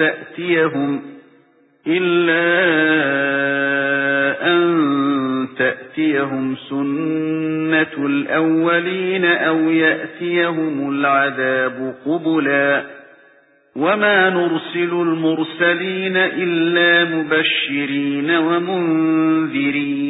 تَأْتِيَهُمْ إِلَّا أَن تَأْتِيَهُمْ سُنَّةُ الْأَوَّلِينَ أَوْ يَأْتِيَهُمُ الْعَذَابُ قُبُلًا. وَمَا نُرْسِلُ الْمُرْسَلِينَ إِلَّا مُبَشِّرِينَ وَمُنذِرِينَ.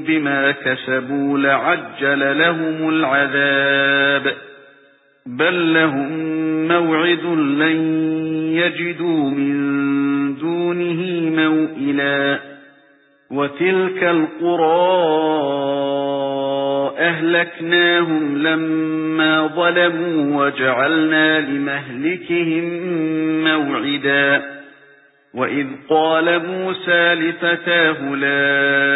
بِمَا كَسَبُوا لَعَجَّلَ لَهُمُ الْعَذَابَ بَل لَّهُم مَّوْعِدٌ لَّن يَجِدُوا مِن دُونِهِ مَوْئِلًا وَتِلْكَ الْقُرَى أَهْلَكْنَاهُمْ لَمَّا ظَلَمُوا وَجَعَلْنَا لِمَهْلِكِهِم مَّوْعِدًا وَإِذْ قَالَ مُوسَى لِفَتَاهُ لَا